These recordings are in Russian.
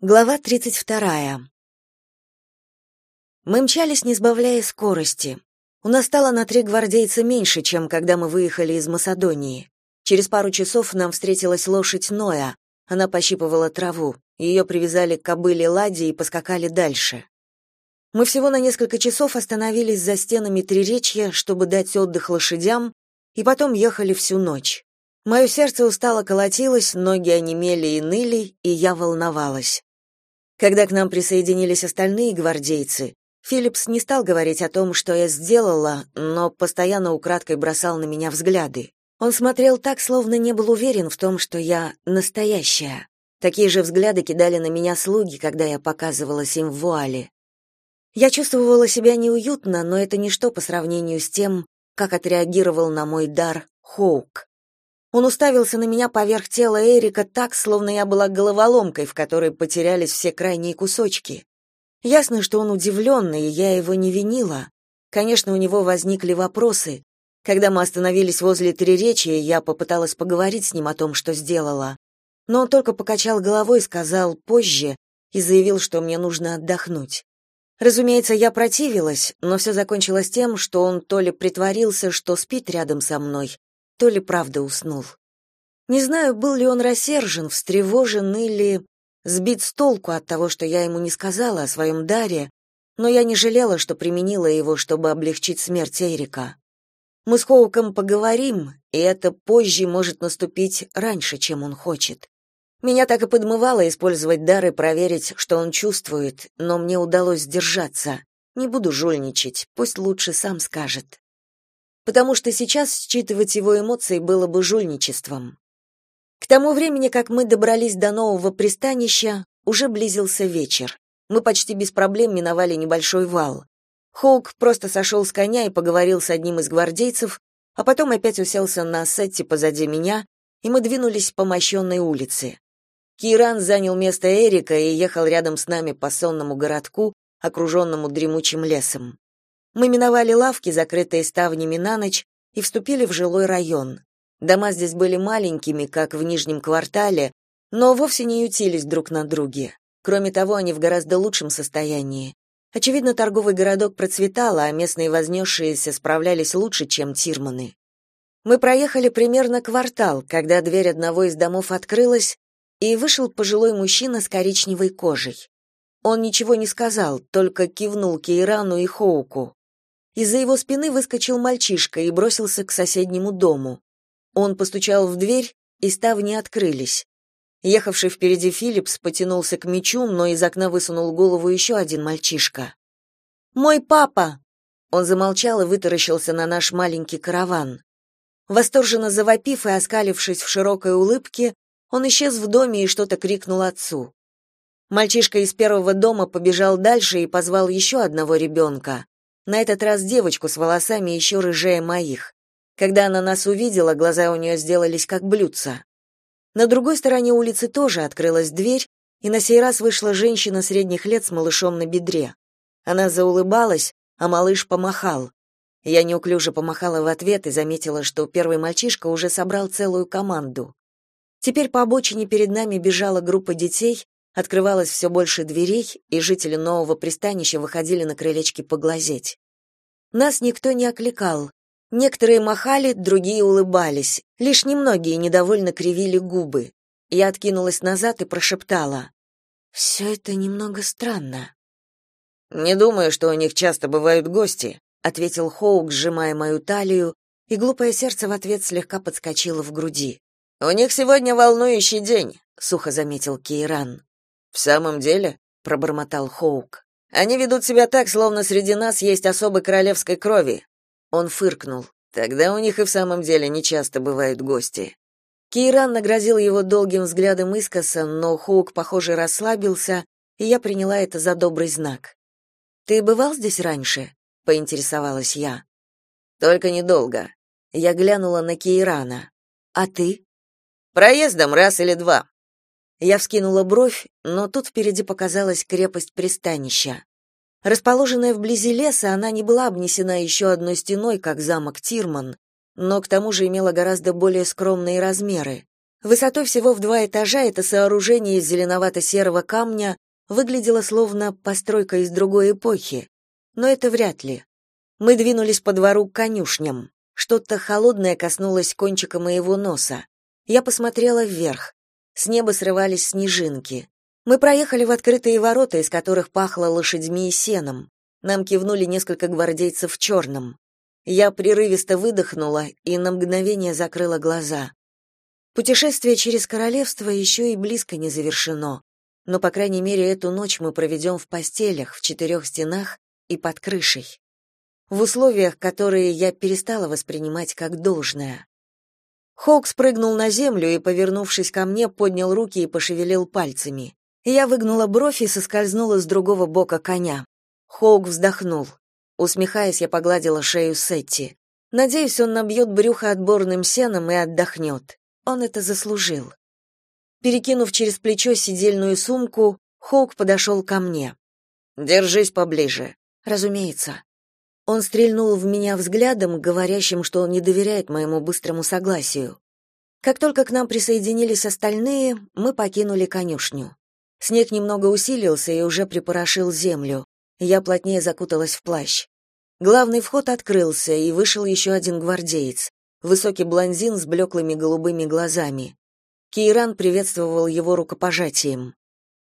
Глава 32. Мы мчались, не сбавляя скорости. У нас стало на три гвардейца меньше, чем когда мы выехали из Масадонии. Через пару часов нам встретилась лошадь Ноя. Она пощипывала траву. Ее привязали к кобыле Лади и поскакали дальше. Мы всего на несколько часов остановились за стенами Триречья, чтобы дать отдых лошадям, и потом ехали всю ночь. Мое сердце устало колотилось, ноги онемели и ныли, и я волновалась. Когда к нам присоединились остальные гвардейцы, Филлипс не стал говорить о том, что я сделала, но постоянно украдкой бросал на меня взгляды. Он смотрел так, словно не был уверен в том, что я настоящая. Такие же взгляды кидали на меня слуги, когда я показывалась им в вуале. Я чувствовала себя неуютно, но это ничто по сравнению с тем, как отреагировал на мой дар Хоук. Он уставился на меня поверх тела Эрика так, словно я была головоломкой, в которой потерялись все крайние кусочки. Ясно, что он удивленный, и я его не винила. Конечно, у него возникли вопросы. Когда мы остановились возле Триречия, я попыталась поговорить с ним о том, что сделала. Но он только покачал головой сказал «позже» и заявил, что мне нужно отдохнуть. Разумеется, я противилась, но все закончилось тем, что он то ли притворился, что спит рядом со мной, то ли правда уснул. Не знаю, был ли он рассержен, встревожен или сбит с толку от того, что я ему не сказала о своем даре, но я не жалела, что применила его, чтобы облегчить смерть Эрика. Мы с Хоуком поговорим, и это позже может наступить раньше, чем он хочет. Меня так и подмывало использовать дар и проверить, что он чувствует, но мне удалось сдержаться. Не буду жульничать, пусть лучше сам скажет потому что сейчас считывать его эмоции было бы жульничеством. К тому времени, как мы добрались до нового пристанища, уже близился вечер. Мы почти без проблем миновали небольшой вал. Хоук просто сошел с коня и поговорил с одним из гвардейцев, а потом опять уселся на сетте позади меня, и мы двинулись по мощенной улице. Киран занял место Эрика и ехал рядом с нами по сонному городку, окруженному дремучим лесом. Мы миновали лавки, закрытые ставнями на ночь, и вступили в жилой район. Дома здесь были маленькими, как в нижнем квартале, но вовсе не ютились друг на друге. Кроме того, они в гораздо лучшем состоянии. Очевидно, торговый городок процветал, а местные вознесшиеся справлялись лучше, чем тирманы. Мы проехали примерно квартал, когда дверь одного из домов открылась, и вышел пожилой мужчина с коричневой кожей. Он ничего не сказал, только кивнул Кейрану и Хоуку. Из-за его спины выскочил мальчишка и бросился к соседнему дому. Он постучал в дверь, и ставни открылись. Ехавший впереди Филлипс потянулся к мечу, но из окна высунул голову еще один мальчишка. «Мой папа!» Он замолчал и вытаращился на наш маленький караван. Восторженно завопив и оскалившись в широкой улыбке, он исчез в доме и что-то крикнул отцу. Мальчишка из первого дома побежал дальше и позвал еще одного ребенка. На этот раз девочку с волосами еще рыжее моих. Когда она нас увидела, глаза у нее сделались как блюдца. На другой стороне улицы тоже открылась дверь, и на сей раз вышла женщина средних лет с малышом на бедре. Она заулыбалась, а малыш помахал. Я неуклюже помахала в ответ и заметила, что первый мальчишка уже собрал целую команду. Теперь по обочине перед нами бежала группа детей, Открывалось все больше дверей, и жители нового пристанища выходили на крылечки поглазеть. Нас никто не окликал. Некоторые махали, другие улыбались. Лишь немногие недовольно кривили губы. Я откинулась назад и прошептала. «Все это немного странно». «Не думаю, что у них часто бывают гости», — ответил Хоук, сжимая мою талию, и глупое сердце в ответ слегка подскочило в груди. «У них сегодня волнующий день», — сухо заметил Кейран. В самом деле, пробормотал Хоук. Они ведут себя так, словно среди нас есть особой королевской крови. Он фыркнул. Тогда у них и в самом деле нечасто бывают гости. Кейран нагрозил его долгим взглядом искоса, но Хоук, похоже, расслабился, и я приняла это за добрый знак. Ты бывал здесь раньше? поинтересовалась я. Только недолго. Я глянула на Кейрана. А ты? Проездом раз или два. Я вскинула бровь, но тут впереди показалась крепость пристанища. Расположенная вблизи леса, она не была обнесена еще одной стеной, как замок Тирман, но к тому же имела гораздо более скромные размеры. Высотой всего в два этажа это сооружение из зеленовато-серого камня выглядело словно постройка из другой эпохи, но это вряд ли. Мы двинулись по двору к конюшням. Что-то холодное коснулось кончика моего носа. Я посмотрела вверх. С неба срывались снежинки. Мы проехали в открытые ворота, из которых пахло лошадьми и сеном. Нам кивнули несколько гвардейцев в черном. Я прерывисто выдохнула и на мгновение закрыла глаза. Путешествие через королевство еще и близко не завершено, но, по крайней мере, эту ночь мы проведем в постелях, в четырех стенах и под крышей. В условиях, которые я перестала воспринимать как должное. Хоук спрыгнул на землю и, повернувшись ко мне, поднял руки и пошевелил пальцами. Я выгнула бровь и соскользнула с другого бока коня. Хоук вздохнул. Усмехаясь, я погладила шею Сетти. Надеюсь, он набьет брюхо отборным сеном и отдохнет. Он это заслужил. Перекинув через плечо сидельную сумку, Хоук подошел ко мне. Держись поближе. Разумеется. Он стрельнул в меня взглядом, говорящим, что он не доверяет моему быстрому согласию. Как только к нам присоединились остальные, мы покинули конюшню. Снег немного усилился и уже припорошил землю. Я плотнее закуталась в плащ. Главный вход открылся, и вышел еще один гвардеец высокий блондин с блеклыми голубыми глазами. Кейран приветствовал его рукопожатием.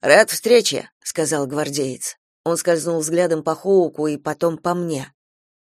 «Рад встрече», — сказал гвардеец. Он скользнул взглядом по Хоуку и потом по мне.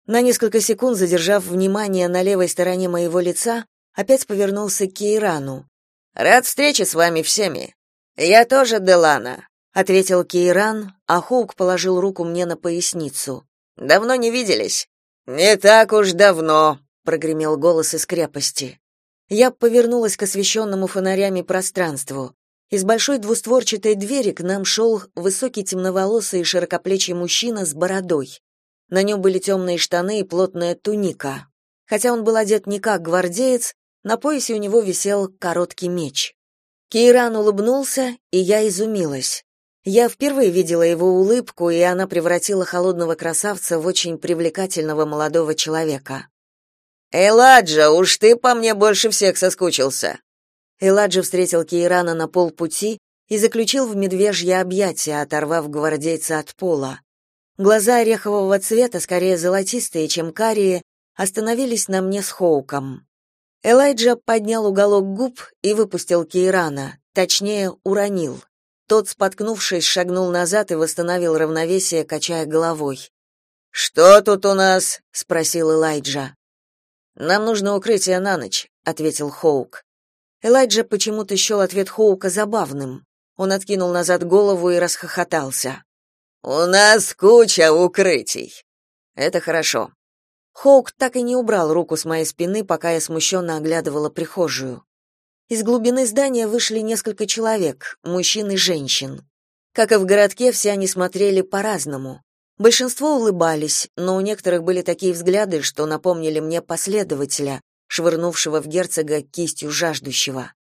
На несколько секунд, задержав внимание на левой стороне моего лица, опять повернулся к Кейрану. «Рад встрече с вами всеми. Я тоже Делана», — ответил Кейран, а Хоук положил руку мне на поясницу. «Давно не виделись». «Не так уж давно», прогремел голос из крепости. Я повернулась к освещенному фонарями пространству. Из большой двустворчатой двери к нам шел высокий темноволосый и широкоплечий мужчина с бородой. На нем были темные штаны и плотная туника. Хотя он был одет не как гвардеец, на поясе у него висел короткий меч. Кейран улыбнулся, и я изумилась. Я впервые видела его улыбку, и она превратила холодного красавца в очень привлекательного молодого человека. «Эладжа, уж ты по мне больше всех соскучился!» Эладжа встретил Кейрана на полпути и заключил в медвежье объятия, оторвав гвардейца от пола. Глаза орехового цвета, скорее золотистые, чем карие, остановились на мне с Хоуком. Элайджа поднял уголок губ и выпустил Кейрана, точнее, уронил. Тот, споткнувшись, шагнул назад и восстановил равновесие, качая головой. «Что тут у нас?» — спросил Элайджа. Нам нужно укрытие на ночь, ответил Хоук. Элайджа почему-то счел ответ Хоука забавным. Он откинул назад голову и расхохотался. У нас куча укрытий. Это хорошо. Хоук так и не убрал руку с моей спины, пока я смущенно оглядывала прихожую. Из глубины здания вышли несколько человек, мужчин и женщин. Как и в городке, все они смотрели по-разному. Большинство улыбались, но у некоторых были такие взгляды, что напомнили мне последователя, швырнувшего в герцога кистью жаждущего.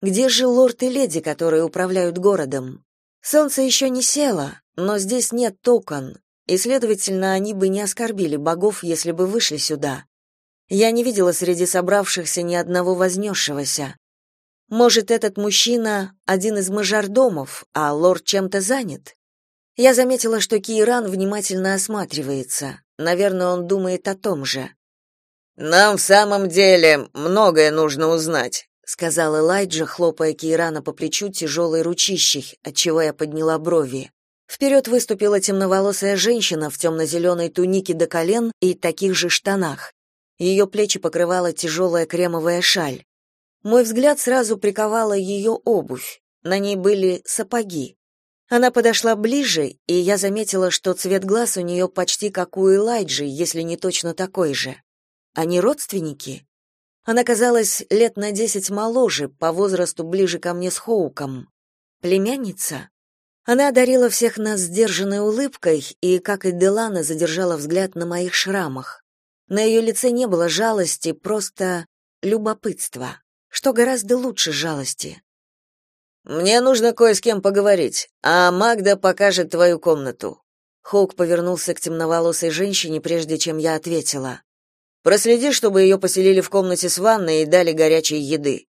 Где же лорд и леди, которые управляют городом? Солнце еще не село, но здесь нет окон, и, следовательно, они бы не оскорбили богов, если бы вышли сюда. Я не видела среди собравшихся ни одного вознесшегося. Может, этот мужчина — один из мажордомов, а лорд чем-то занят? Я заметила, что Киран внимательно осматривается. Наверное, он думает о том же. Нам в самом деле многое нужно узнать, сказал Элайджа, хлопая Кирана по плечу тяжелой ручищей, отчего я подняла брови. Вперед выступила темноволосая женщина в темно-зеленой тунике до колен и таких же штанах. Ее плечи покрывала тяжелая кремовая шаль. Мой взгляд сразу приковала ее обувь. На ней были сапоги. Она подошла ближе, и я заметила, что цвет глаз у нее почти как у Элайджи, если не точно такой же. Они родственники? Она казалась лет на десять моложе, по возрасту ближе ко мне с Хоуком. Племянница? Она одарила всех нас сдержанной улыбкой и, как и Делана, задержала взгляд на моих шрамах. На ее лице не было жалости, просто любопытство, что гораздо лучше жалости. Мне нужно кое с кем поговорить, а Магда покажет твою комнату. Хоук повернулся к темноволосой женщине, прежде чем я ответила. Проследи, чтобы ее поселили в комнате с ванной и дали горячей еды.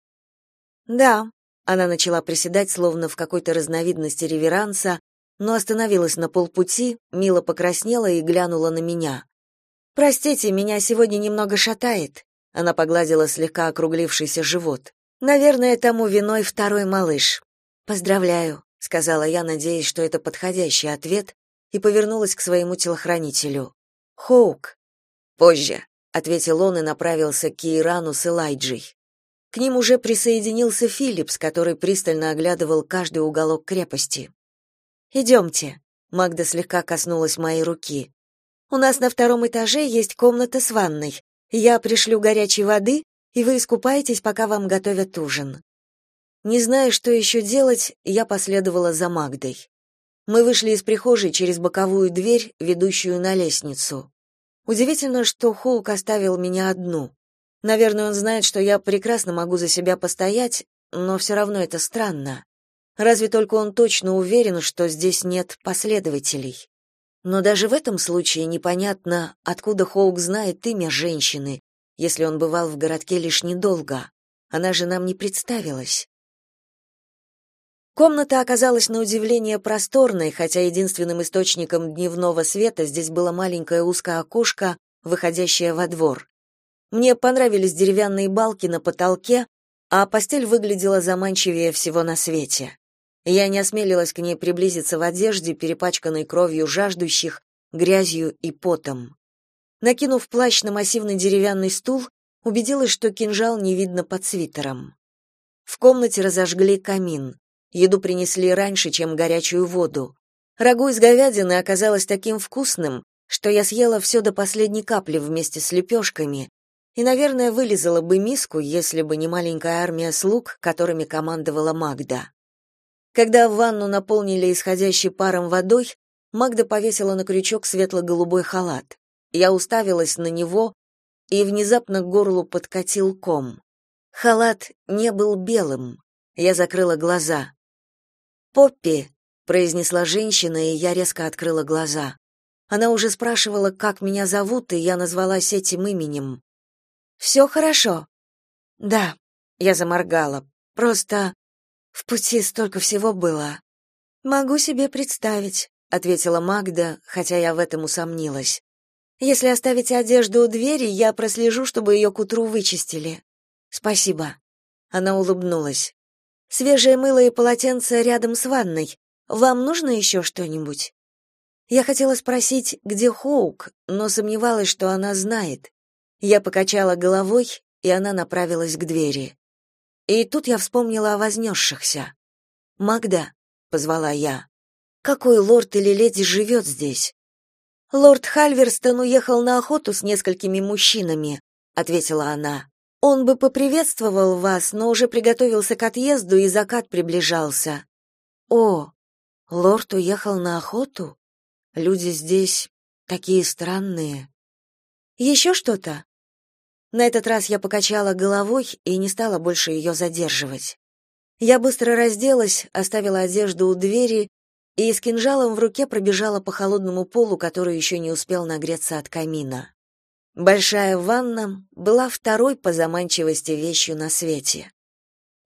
Да. Она начала приседать словно в какой-то разновидности реверанса, но остановилась на полпути, мило покраснела и глянула на меня. Простите, меня сегодня немного шатает. Она погладила слегка округлившийся живот. Наверное, тому виной второй малыш. Поздравляю, сказала я, надеясь, что это подходящий ответ, и повернулась к своему телохранителю. Хоук. Позже, ответил он и направился к Кирану с Элайджей. К ним уже присоединился Филлипс, который пристально оглядывал каждый уголок крепости. «Идемте», — Магда слегка коснулась моей руки. «У нас на втором этаже есть комната с ванной. Я пришлю горячей воды, и вы искупаетесь, пока вам готовят ужин». Не зная, что еще делать, я последовала за Магдой. Мы вышли из прихожей через боковую дверь, ведущую на лестницу. Удивительно, что Хоук оставил меня одну. Наверное, он знает, что я прекрасно могу за себя постоять, но все равно это странно. Разве только он точно уверен, что здесь нет последователей. Но даже в этом случае непонятно, откуда Хоук знает имя женщины, если он бывал в городке лишь недолго. Она же нам не представилась. Комната оказалась на удивление просторной, хотя единственным источником дневного света здесь было маленькое узкое окошко, выходящее во двор. Мне понравились деревянные балки на потолке, а постель выглядела заманчивее всего на свете. Я не осмелилась к ней приблизиться в одежде, перепачканной кровью жаждущих, грязью и потом. Накинув плащ на массивный деревянный стул, убедилась, что кинжал не видно под свитером. В комнате разожгли камин. Еду принесли раньше, чем горячую воду. Рагу из говядины оказалось таким вкусным, что я съела все до последней капли вместе с лепешками, и, наверное, вылезала бы миску, если бы не маленькая армия слуг, которыми командовала Магда. Когда ванну наполнили исходящей паром водой, Магда повесила на крючок светло-голубой халат. Я уставилась на него, и внезапно к горлу подкатил ком. Халат не был белым. Я закрыла глаза. «Поппи», — произнесла женщина, и я резко открыла глаза. Она уже спрашивала, как меня зовут, и я назвалась этим именем. «Все хорошо?» «Да», — я заморгала. «Просто в пути столько всего было». «Могу себе представить», — ответила Магда, хотя я в этом усомнилась. «Если оставите одежду у двери, я прослежу, чтобы ее к утру вычистили». «Спасибо». Она улыбнулась. «Свежее мыло и полотенце рядом с ванной. Вам нужно еще что-нибудь?» Я хотела спросить, где Хоук, но сомневалась, что она знает. Я покачала головой, и она направилась к двери. И тут я вспомнила о вознесшихся. «Магда», — позвала я, — «какой лорд или леди живет здесь?» «Лорд Хальверстон уехал на охоту с несколькими мужчинами», — ответила она. «Он бы поприветствовал вас, но уже приготовился к отъезду, и закат приближался». «О, лорд уехал на охоту? Люди здесь такие странные». «Еще что-то?» На этот раз я покачала головой и не стала больше ее задерживать. Я быстро разделась, оставила одежду у двери и с кинжалом в руке пробежала по холодному полу, который еще не успел нагреться от камина. Большая ванна была второй по заманчивости вещью на свете.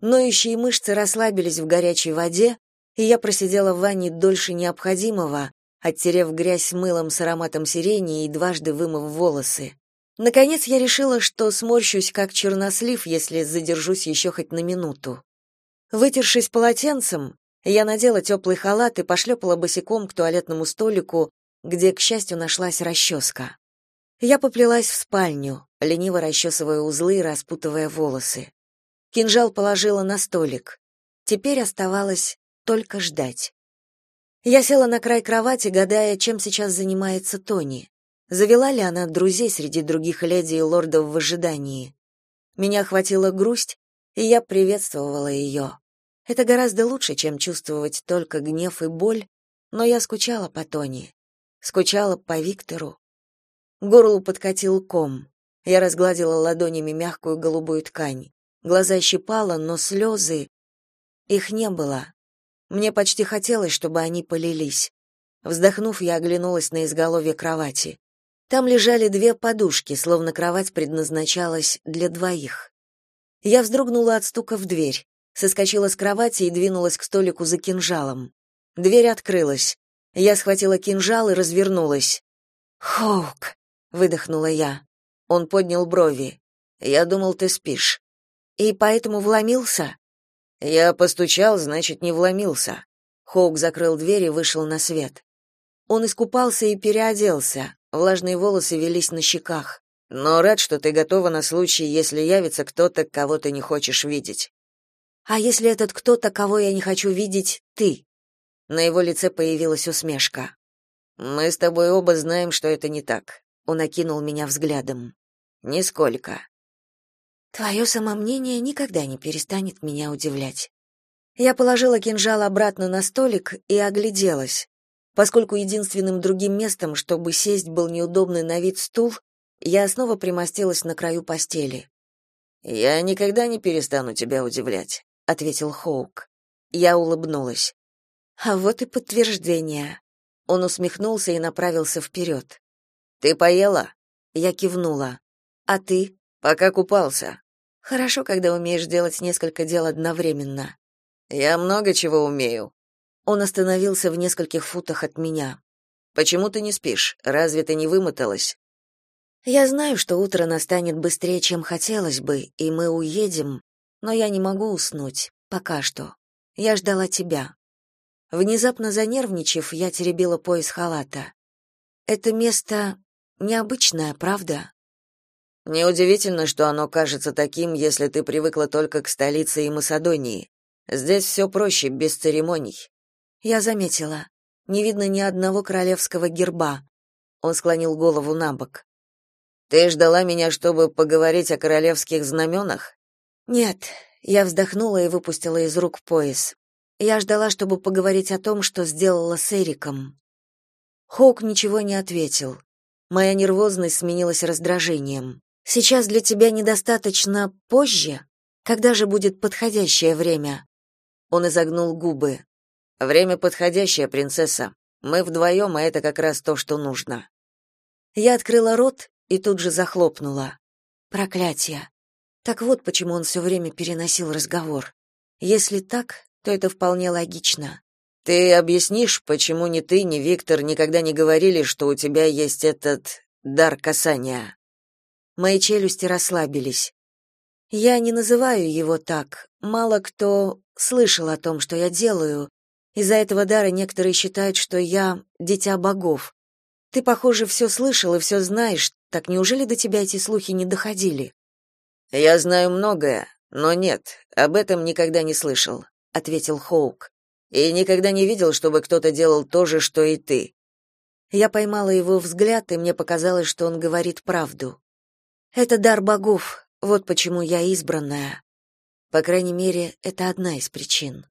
Ноющие мышцы расслабились в горячей воде, и я просидела в ванне дольше необходимого, оттерев грязь мылом с ароматом сирени и дважды вымыв волосы. Наконец я решила, что сморщусь как чернослив, если задержусь еще хоть на минуту. Вытершись полотенцем, я надела теплый халат и пошлепала босиком к туалетному столику, где, к счастью, нашлась расческа. Я поплелась в спальню, лениво расчесывая узлы и распутывая волосы. Кинжал положила на столик. Теперь оставалось только ждать. Я села на край кровати, гадая, чем сейчас занимается Тони. Завела ли она друзей среди других леди и лордов в ожидании? Меня охватила грусть, и я приветствовала ее. Это гораздо лучше, чем чувствовать только гнев и боль, но я скучала по Тони. Скучала по Виктору. Горлу подкатил ком. Я разгладила ладонями мягкую голубую ткань. Глаза щипала, но слезы... Их не было. Мне почти хотелось, чтобы они полились. Вздохнув, я оглянулась на изголовье кровати. Там лежали две подушки, словно кровать предназначалась для двоих. Я вздрогнула от стука в дверь. Соскочила с кровати и двинулась к столику за кинжалом. Дверь открылась. Я схватила кинжал и развернулась. «Хоук!» — выдохнула я. Он поднял брови. «Я думал, ты спишь». «И поэтому вломился?» «Я постучал, значит, не вломился». Хоук закрыл дверь и вышел на свет. Он искупался и переоделся. Влажные волосы велись на щеках. «Но рад, что ты готова на случай, если явится кто-то, кого ты не хочешь видеть». «А если этот кто-то, кого я не хочу видеть, ты?» На его лице появилась усмешка. Мы с тобой оба знаем, что это не так. Он окинул меня взглядом. Нисколько. Твое самомнение никогда не перестанет меня удивлять. Я положила кинжал обратно на столик и огляделась. Поскольку единственным другим местом, чтобы сесть, был неудобный на вид стул, я снова примостилась на краю постели. «Я никогда не перестану тебя удивлять», — ответил Хоук. Я улыбнулась. «А вот и подтверждение. Он усмехнулся и направился вперед. Ты поела? Я кивнула. А ты? Пока купался. Хорошо, когда умеешь делать несколько дел одновременно. Я много чего умею. Он остановился в нескольких футах от меня. Почему ты не спишь? Разве ты не вымоталась? Я знаю, что утро настанет быстрее, чем хотелось бы, и мы уедем, но я не могу уснуть пока что. Я ждала тебя. Внезапно занервничав, я теребила пояс халата. Это место необычное, правда? Неудивительно, что оно кажется таким, если ты привыкла только к столице и Масадонии. Здесь все проще, без церемоний. Я заметила. Не видно ни одного королевского герба. Он склонил голову на бок. Ты ждала меня, чтобы поговорить о королевских знаменах?» Нет, я вздохнула и выпустила из рук пояс. Я ждала, чтобы поговорить о том, что сделала с Эриком. Хоук ничего не ответил. Моя нервозность сменилась раздражением. Сейчас для тебя недостаточно позже? Когда же будет подходящее время? Он изогнул губы. Время подходящее, принцесса. Мы вдвоем, а это как раз то, что нужно. Я открыла рот и тут же захлопнула. Проклятие. Так вот почему он все время переносил разговор. Если так, то это вполне логично. Ты объяснишь, почему ни ты, ни Виктор никогда не говорили, что у тебя есть этот дар касания? Мои челюсти расслабились. Я не называю его так. Мало кто слышал о том, что я делаю. Из-за этого дара некоторые считают, что я дитя богов. Ты, похоже, все слышал и все знаешь. Так неужели до тебя эти слухи не доходили? Я знаю многое, но нет, об этом никогда не слышал ответил Хоук. И никогда не видел, чтобы кто-то делал то же, что и ты. Я поймала его взгляд, и мне показалось, что он говорит правду. Это дар богов. Вот почему я избранная. По крайней мере, это одна из причин.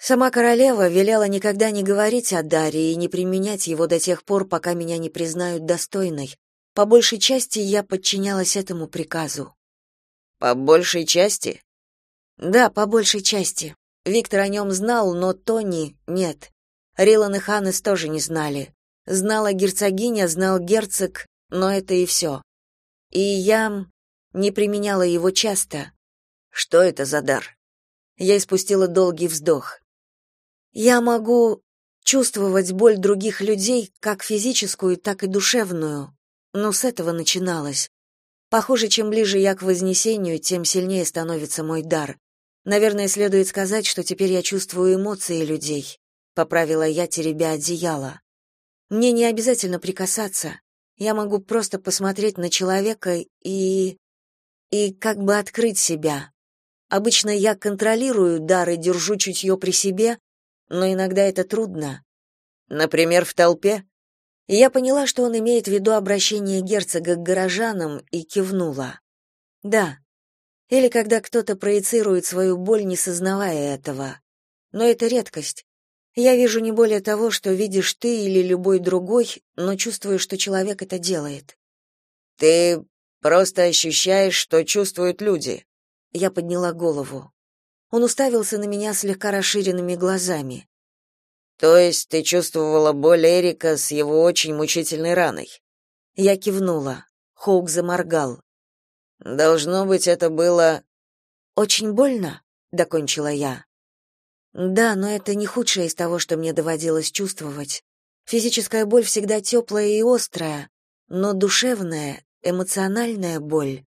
Сама королева велела никогда не говорить о даре и не применять его до тех пор, пока меня не признают достойной. По большей части я подчинялась этому приказу. По большей части? Да, по большей части. Виктор о нем знал, но Тони нет. Рилан и Ханнес тоже не знали. Знала герцогиня, знал герцог, но это и все. И я не применяла его часто. Что это за дар? Я испустила долгий вздох. Я могу чувствовать боль других людей, как физическую, так и душевную. Но с этого начиналось. Похоже, чем ближе я к вознесению, тем сильнее становится мой дар. Наверное, следует сказать, что теперь я чувствую эмоции людей, поправила я, теребя одеяло. Мне не обязательно прикасаться. Я могу просто посмотреть на человека и и как бы открыть себя. Обычно я контролирую дар и держу чутье при себе, но иногда это трудно. Например, в толпе? И я поняла, что он имеет в виду обращение герцога к горожанам, и кивнула. Да, или когда кто-то проецирует свою боль, не сознавая этого. Но это редкость. Я вижу не более того, что видишь ты или любой другой, но чувствую, что человек это делает. Ты просто ощущаешь, что чувствуют люди. Я подняла голову. Он уставился на меня слегка расширенными глазами. То есть ты чувствовала боль Эрика с его очень мучительной раной? Я кивнула. Хоук заморгал. Должно быть, это было очень больно. докончила я. Да, но это не худшее из того, что мне доводилось чувствовать. Физическая боль всегда теплая и острая, но душевная, эмоциональная боль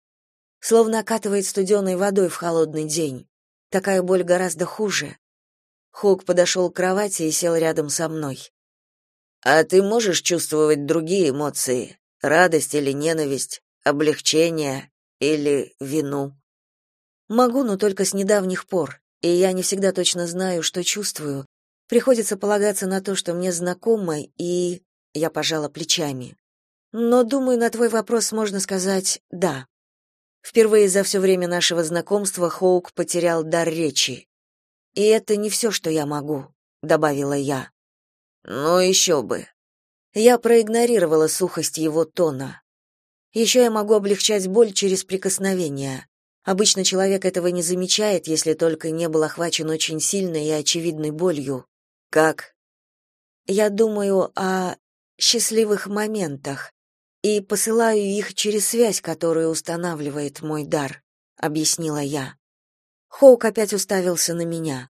словно окатывает студеной водой в холодный день. Такая боль гораздо хуже. Хук подошел к кровати и сел рядом со мной. А ты можешь чувствовать другие эмоции? Радость или ненависть, облегчение или вину? Могу, но только с недавних пор, и я не всегда точно знаю, что чувствую. Приходится полагаться на то, что мне знакомо, и я пожала плечами. Но думаю, на твой вопрос можно сказать «да». Впервые за все время нашего знакомства Хоук потерял дар речи. «И это не все, что я могу», — добавила я. «Ну, еще бы». Я проигнорировала сухость его тона. Еще я могу облегчать боль через прикосновение. Обычно человек этого не замечает, если только не был охвачен очень сильной и очевидной болью. Как? Я думаю о счастливых моментах и посылаю их через связь, которую устанавливает мой дар, объяснила я. Хоук опять уставился на меня.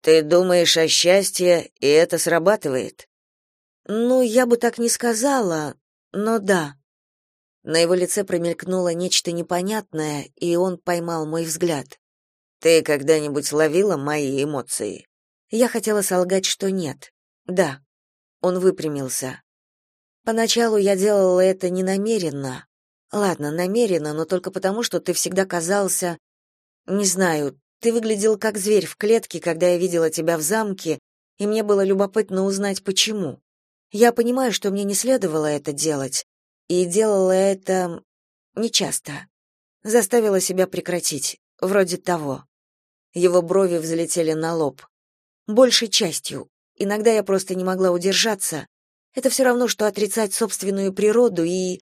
Ты думаешь о счастье, и это срабатывает? Ну, я бы так не сказала, но да. На его лице промелькнуло нечто непонятное, и он поймал мой взгляд. Ты когда-нибудь ловила мои эмоции? Я хотела солгать, что нет. Да. Он выпрямился. Поначалу я делала это не намеренно. Ладно, намеренно, но только потому, что ты всегда казался, не знаю, ты выглядел как зверь в клетке, когда я видела тебя в замке, и мне было любопытно узнать почему. Я понимаю, что мне не следовало это делать, и делала это нечасто. Заставила себя прекратить, вроде того. Его брови взлетели на лоб. Большей частью. Иногда я просто не могла удержаться. Это все равно, что отрицать собственную природу и...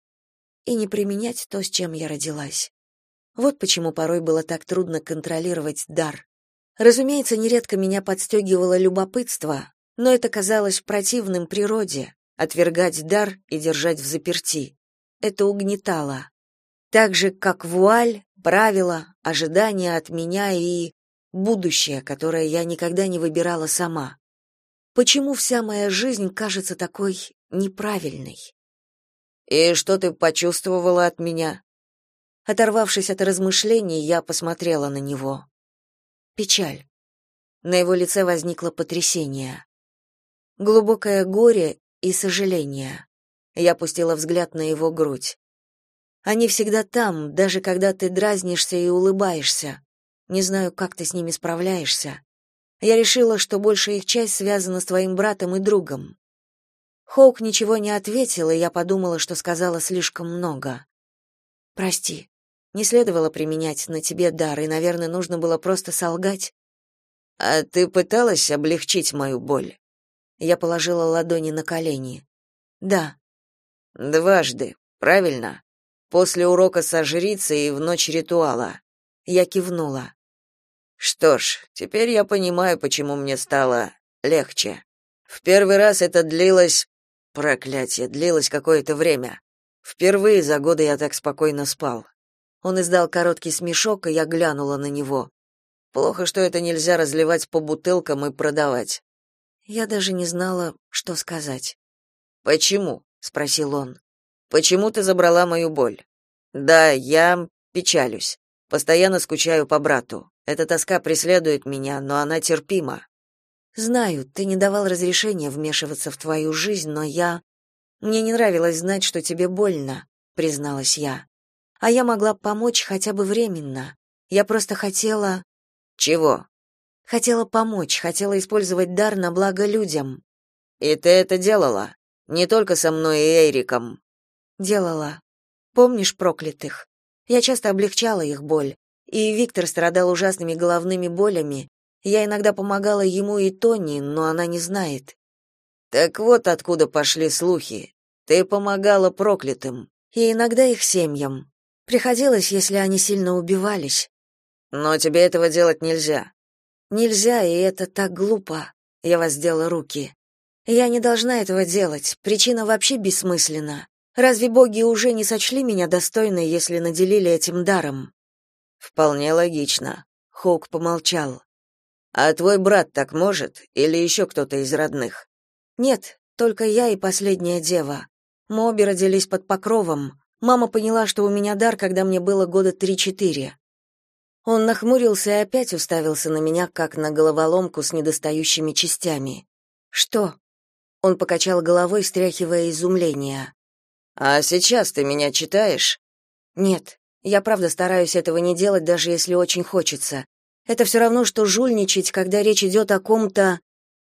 и не применять то, с чем я родилась. Вот почему порой было так трудно контролировать дар. Разумеется, нередко меня подстегивало любопытство, но это казалось противным природе, отвергать дар и держать в заперти. Это угнетало. Так же, как вуаль, правила, ожидания от меня и будущее, которое я никогда не выбирала сама. Почему вся моя жизнь кажется такой неправильной? И что ты почувствовала от меня? Оторвавшись от размышлений, я посмотрела на него. Печаль. На его лице возникло потрясение. Глубокое горе и сожаление. Я опустила взгляд на его грудь. Они всегда там, даже когда ты дразнишься и улыбаешься. Не знаю, как ты с ними справляешься. Я решила, что большая их часть связана с твоим братом и другом. Хоук ничего не ответил, и я подумала, что сказала слишком много. Прости. Не следовало применять на тебе дар, и, наверное, нужно было просто солгать. А ты пыталась облегчить мою боль? Я положила ладони на колени. Да. Дважды, правильно? После урока со жрицей и в ночь ритуала. Я кивнула. Что ж, теперь я понимаю, почему мне стало легче. В первый раз это длилось, проклятие, длилось какое-то время. Впервые за годы я так спокойно спал. Он издал короткий смешок, и я глянула на него. Плохо, что это нельзя разливать по бутылкам и продавать. Я даже не знала, что сказать. Почему? спросил он. Почему ты забрала мою боль? Да, я печалюсь. Постоянно скучаю по брату. Эта тоска преследует меня, но она терпима. Знаю, ты не давал разрешения вмешиваться в твою жизнь, но я мне не нравилось знать, что тебе больно, призналась я а я могла помочь хотя бы временно. Я просто хотела Чего? Хотела помочь, хотела использовать дар на благо людям. И ты это делала? Не только со мной и Эриком. Делала. Помнишь проклятых? Я часто облегчала их боль. И Виктор страдал ужасными головными болями. Я иногда помогала ему и Тони, но она не знает. Так вот откуда пошли слухи. Ты помогала проклятым. И иногда их семьям. Приходилось, если они сильно убивались. Но тебе этого делать нельзя. Нельзя, и это так глупо. Я воздела руки. Я не должна этого делать. Причина вообще бессмысленна. Разве боги уже не сочли меня достойной, если наделили этим даром? Вполне логично. Хоук помолчал. А твой брат так может или еще кто-то из родных? Нет, только я и последняя дева. Мы обе родились под покровом. Мама поняла, что у меня дар, когда мне было года три-четыре. Он нахмурился и опять уставился на меня, как на головоломку с недостающими частями. «Что?» Он покачал головой, стряхивая изумление. «А сейчас ты меня читаешь?» «Нет, я правда стараюсь этого не делать, даже если очень хочется. Это все равно, что жульничать, когда речь идет о ком-то...»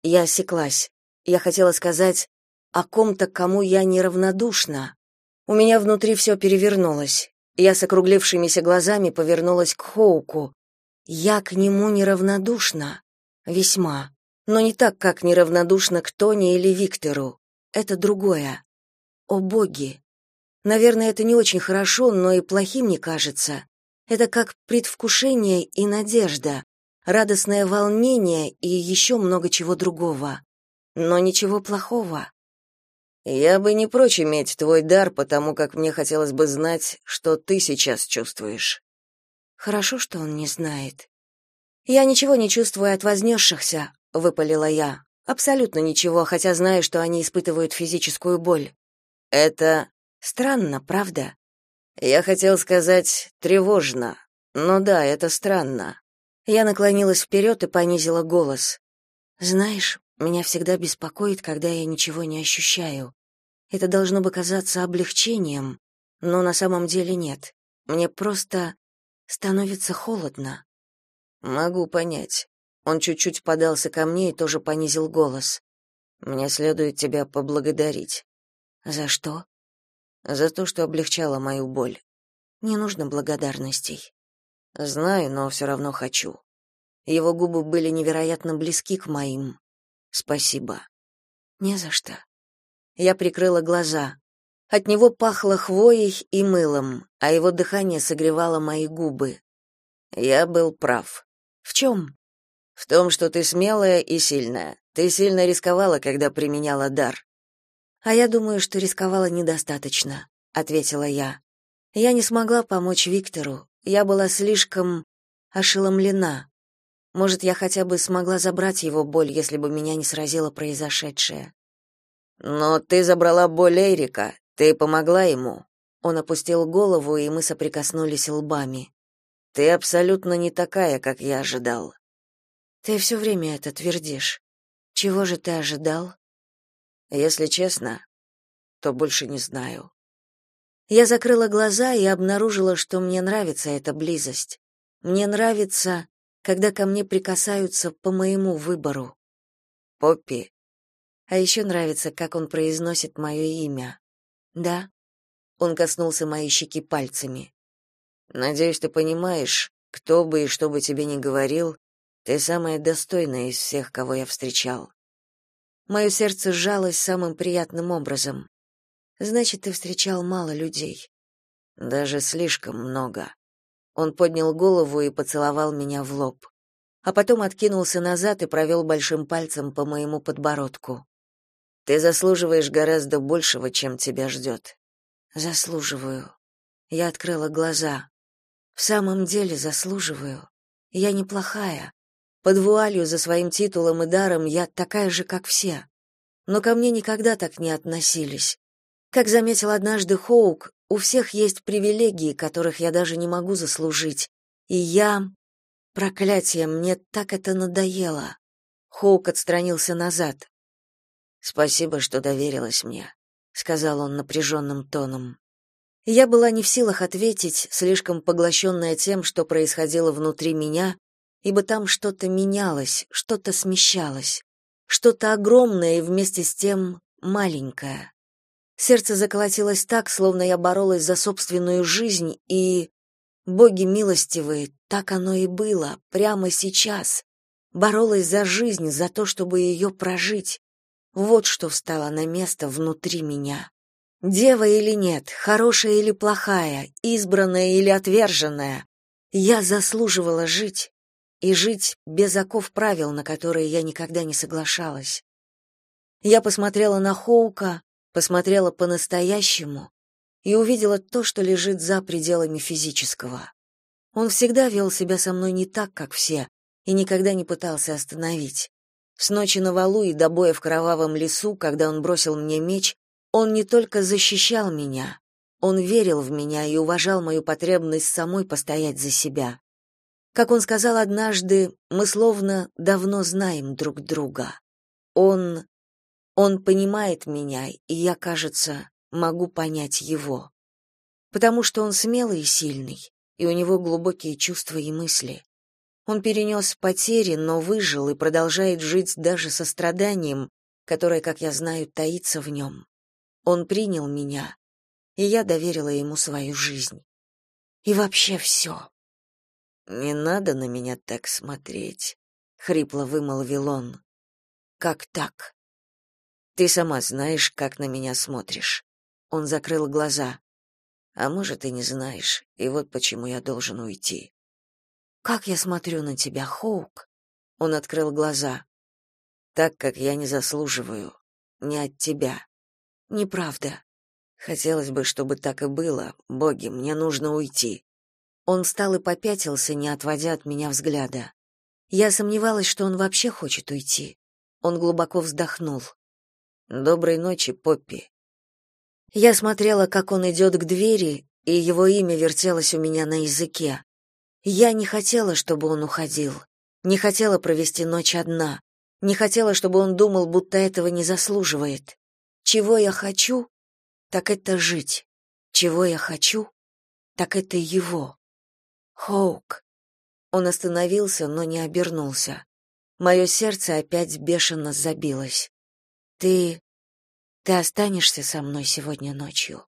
Я осеклась. Я хотела сказать о ком-то, кому я неравнодушна. У меня внутри все перевернулось. Я с округлившимися глазами повернулась к Хоуку. Я к нему неравнодушна. Весьма. Но не так, как неравнодушна к Тони или Виктору. Это другое. О боги! Наверное, это не очень хорошо, но и плохим не кажется. Это как предвкушение и надежда, радостное волнение и еще много чего другого. Но ничего плохого. Я бы не прочь иметь твой дар, потому как мне хотелось бы знать, что ты сейчас чувствуешь. Хорошо, что он не знает. Я ничего не чувствую от вознесшихся, выпалила я. Абсолютно ничего, хотя знаю, что они испытывают физическую боль. Это странно, правда? Я хотел сказать тревожно. Но да, это странно. Я наклонилась вперед и понизила голос. Знаешь, меня всегда беспокоит, когда я ничего не ощущаю. Это должно бы казаться облегчением, но на самом деле нет. Мне просто становится холодно. Могу понять. Он чуть-чуть подался ко мне и тоже понизил голос. Мне следует тебя поблагодарить. За что? За то, что облегчала мою боль. Не нужно благодарностей. Знаю, но все равно хочу. Его губы были невероятно близки к моим. Спасибо. Не за что. Я прикрыла глаза. От него пахло хвоей и мылом, а его дыхание согревало мои губы. Я был прав. В чем? В том, что ты смелая и сильная. Ты сильно рисковала, когда применяла дар. А я думаю, что рисковала недостаточно, ответила я. Я не смогла помочь Виктору. Я была слишком ошеломлена. Может, я хотя бы смогла забрать его боль, если бы меня не сразило произошедшее. Но ты забрала боль Эрика, ты помогла ему. Он опустил голову, и мы соприкоснулись лбами. Ты абсолютно не такая, как я ожидал. Ты все время это твердишь. Чего же ты ожидал? Если честно, то больше не знаю. Я закрыла глаза и обнаружила, что мне нравится эта близость. Мне нравится, когда ко мне прикасаются по моему выбору. Поппи, а еще нравится, как он произносит мое имя. Да? Он коснулся моей щеки пальцами. Надеюсь, ты понимаешь, кто бы и что бы тебе ни говорил, ты самая достойная из всех, кого я встречал. Мое сердце сжалось самым приятным образом. Значит, ты встречал мало людей. Даже слишком много. Он поднял голову и поцеловал меня в лоб, а потом откинулся назад и провел большим пальцем по моему подбородку. Ты заслуживаешь гораздо большего, чем тебя ждет». Заслуживаю. Я открыла глаза. В самом деле заслуживаю. Я неплохая. Под вуалью за своим титулом и даром я такая же, как все. Но ко мне никогда так не относились. Как заметил однажды Хоук, у всех есть привилегии, которых я даже не могу заслужить. И я... Проклятие, мне так это надоело. Хоук отстранился назад. Спасибо, что доверилась мне, сказал он напряженным тоном. Я была не в силах ответить, слишком поглощенная тем, что происходило внутри меня, ибо там что-то менялось, что-то смещалось, что-то огромное и вместе с тем маленькое. Сердце заколотилось так, словно я боролась за собственную жизнь, и боги милостивые, так оно и было, прямо сейчас. Боролась за жизнь, за то, чтобы ее прожить. Вот что встало на место внутри меня. Дева или нет, хорошая или плохая, избранная или отверженная, я заслуживала жить, и жить без оков правил, на которые я никогда не соглашалась. Я посмотрела на Хоука, посмотрела по-настоящему и увидела то, что лежит за пределами физического. Он всегда вел себя со мной не так, как все, и никогда не пытался остановить. С ночи на валу и до боя в кровавом лесу, когда он бросил мне меч, он не только защищал меня, он верил в меня и уважал мою потребность самой постоять за себя. Как он сказал однажды, мы словно давно знаем друг друга. Он он понимает меня, и я, кажется, могу понять его. Потому что он смелый и сильный, и у него глубокие чувства и мысли. Он перенес потери, но выжил и продолжает жить даже со страданием, которое, как я знаю, таится в нем. Он принял меня, и я доверила ему свою жизнь. И вообще все. «Не надо на меня так смотреть», — хрипло вымолвил он. «Как так?» «Ты сама знаешь, как на меня смотришь». Он закрыл глаза. «А может, и не знаешь, и вот почему я должен уйти». «Как я смотрю на тебя, Хоук?» Он открыл глаза. «Так, как я не заслуживаю. Не от тебя». «Неправда». «Хотелось бы, чтобы так и было. Боги, мне нужно уйти». Он встал и попятился, не отводя от меня взгляда. Я сомневалась, что он вообще хочет уйти. Он глубоко вздохнул. Доброй ночи, Поппи. Я смотрела, как он идет к двери, и его имя вертелось у меня на языке. Я не хотела, чтобы он уходил. Не хотела провести ночь одна. Не хотела, чтобы он думал, будто этого не заслуживает. Чего я хочу? Так это жить. Чего я хочу? Так это его. Хоук. Он остановился, но не обернулся. Мое сердце опять бешено забилось. Ты ты останешься со мной сегодня ночью?